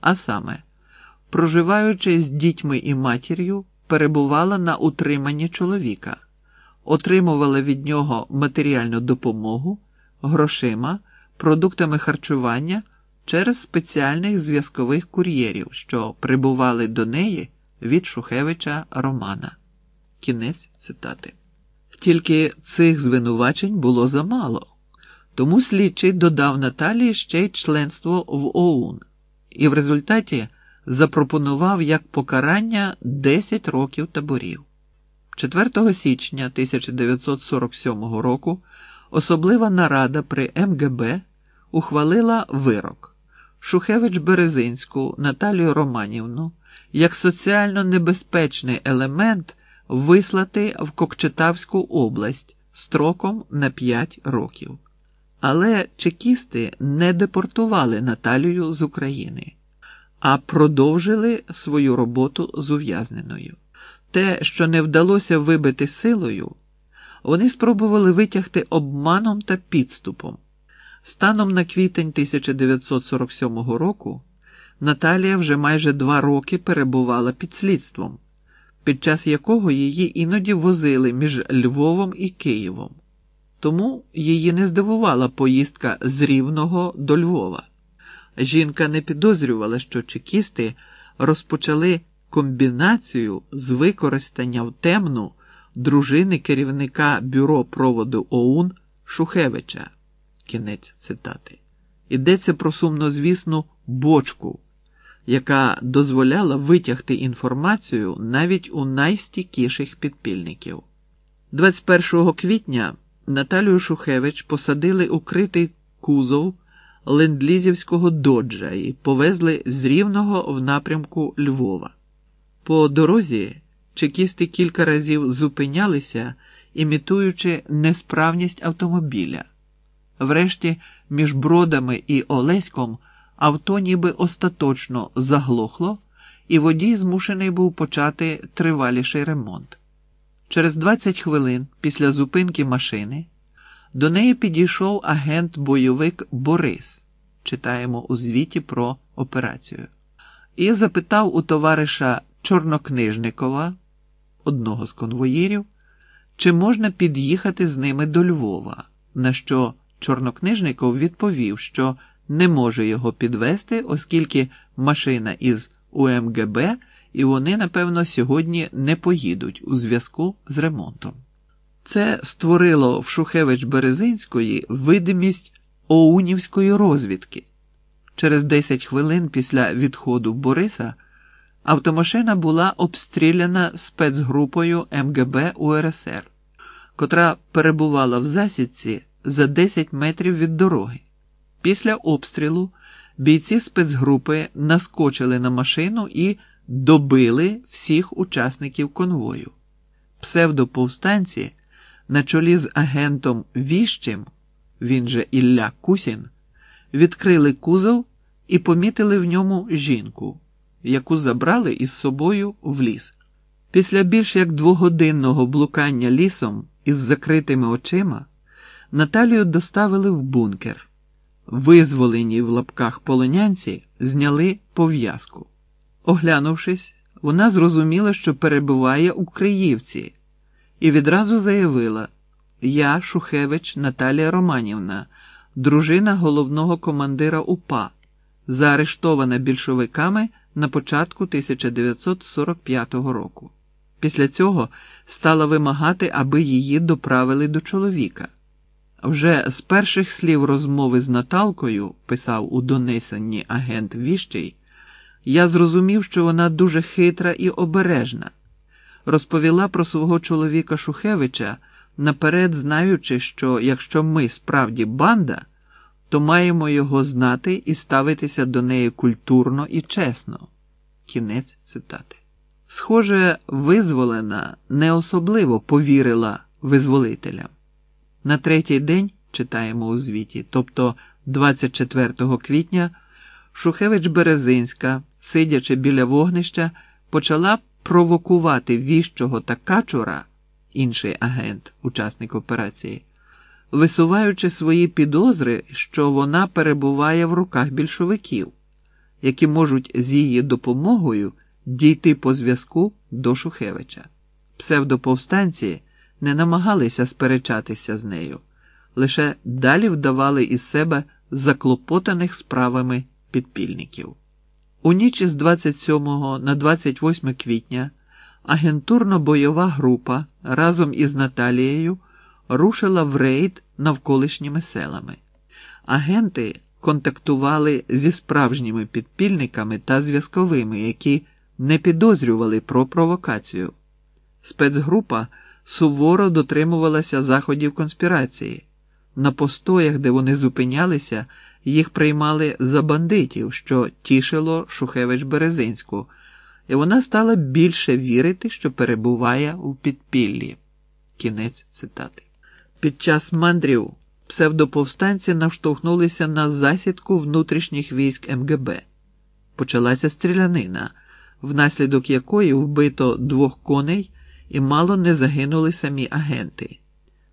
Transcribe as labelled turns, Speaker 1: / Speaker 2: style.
Speaker 1: А саме, проживаючи з дітьми і матір'ю, перебувала на утриманні чоловіка, отримувала від нього матеріальну допомогу, грошима, продуктами харчування через спеціальних зв'язкових кур'єрів, що прибували до неї від Шухевича Романа. Кінець цитати. Тільки цих звинувачень було замало, тому слідчий додав Наталії ще й членство в ОУН і в результаті запропонував як покарання 10 років таборів. 4 січня 1947 року особлива нарада при МГБ ухвалила вирок Шухевич Березинську Наталію Романівну як соціально небезпечний елемент вислати в Кокчетавську область строком на 5 років. Але чекісти не депортували Наталію з України, а продовжили свою роботу з ув'язненою. Те, що не вдалося вибити силою, вони спробували витягти обманом та підступом. Станом на квітень 1947 року Наталія вже майже два роки перебувала під слідством, під час якого її іноді возили між Львовом і Києвом. Тому її не здивувала поїздка з Рівного до Львова. Жінка не підозрювала, що чекісти розпочали комбінацію з використання в темну дружини керівника бюро проводу ОУН Шухевича. Кінець цитати. Йдеться про сумнозвісну бочку, яка дозволяла витягти інформацію навіть у найстійкіших підпільників. 21 квітня Наталію Шухевич посадили у критий кузов лендлізівського доджа і повезли з Рівного в напрямку Львова. По дорозі чекісти кілька разів зупинялися, імітуючи несправність автомобіля. Врешті, між бродами і Олеськом авто ніби остаточно заглохло, і водій змушений був почати триваліший ремонт. Через 20 хвилин після зупинки машини до неї підійшов агент-бойовик Борис, читаємо у звіті про операцію, і запитав у товариша Чорнокнижникова, одного з конвоїрів, чи можна під'їхати з ними до Львова, на що Чорнокнижников відповів, що не може його підвести, оскільки машина із УМГБ, і вони, напевно, сьогодні не поїдуть у зв'язку з ремонтом. Це створило в Шухевич Березинської видимість оунівської розвідки. Через 10 хвилин після відходу Бориса автомашина була обстріляна спецгрупою МГБ УРСР, котра перебувала в засідці за 10 метрів від дороги. Після обстрілу бійці спецгрупи наскочили на машину і добили всіх учасників конвою. Псевдоповстанці на чолі з агентом Віщем, він же Ілля Кусін, відкрили кузов і помітили в ньому жінку, яку забрали із собою в ліс. Після більш як двогодинного блукання лісом із закритими очима Наталію доставили в бункер. Визволені в лапках полонянці зняли пов'язку. Оглянувшись, вона зрозуміла, що перебуває у Криївці, і відразу заявила: Я, Шухевич Наталія Романівна, дружина головного командира УПА, заарештована більшовиками на початку 1945 року. Після цього стала вимагати, аби її доправили до чоловіка. Вже з перших слів розмови з Наталкою, писав у донесенні агент Віщий, я зрозумів, що вона дуже хитра і обережна. Розповіла про свого чоловіка Шухевича, наперед знаючи, що якщо ми справді банда, то маємо його знати і ставитися до неї культурно і чесно. Кінець цитати. Схоже, визволена не особливо повірила визволителям. На третій день, читаємо у звіті, тобто 24 квітня, Шухевич Березинська, сидячи біля вогнища, почала провокувати віщого та качура, інший агент, учасник операції, висуваючи свої підозри, що вона перебуває в руках більшовиків, які можуть з її допомогою дійти по зв'язку до Шухевича. Псевдоповстанці не намагалися сперечатися з нею, лише далі вдавали із себе заклопотаних справами підпільників. У ніч з 27 на 28 квітня агентурно-бойова група разом із Наталією рушила в рейд навколишніми селами. Агенти контактували зі справжніми підпільниками та зв'язковими, які не підозрювали про провокацію. Спецгрупа суворо дотримувалася заходів конспірації. На постоях, де вони зупинялися, їх приймали за бандитів, що тішило Шухевич Березинську, і вона стала більше вірити, що перебуває у підпіллі. Кінець цитати. Під час мандрів псевдоповстанці наштовхнулися на засідку внутрішніх військ МГБ. Почалася стрілянина, внаслідок якої вбито двох коней і мало не загинули самі агенти.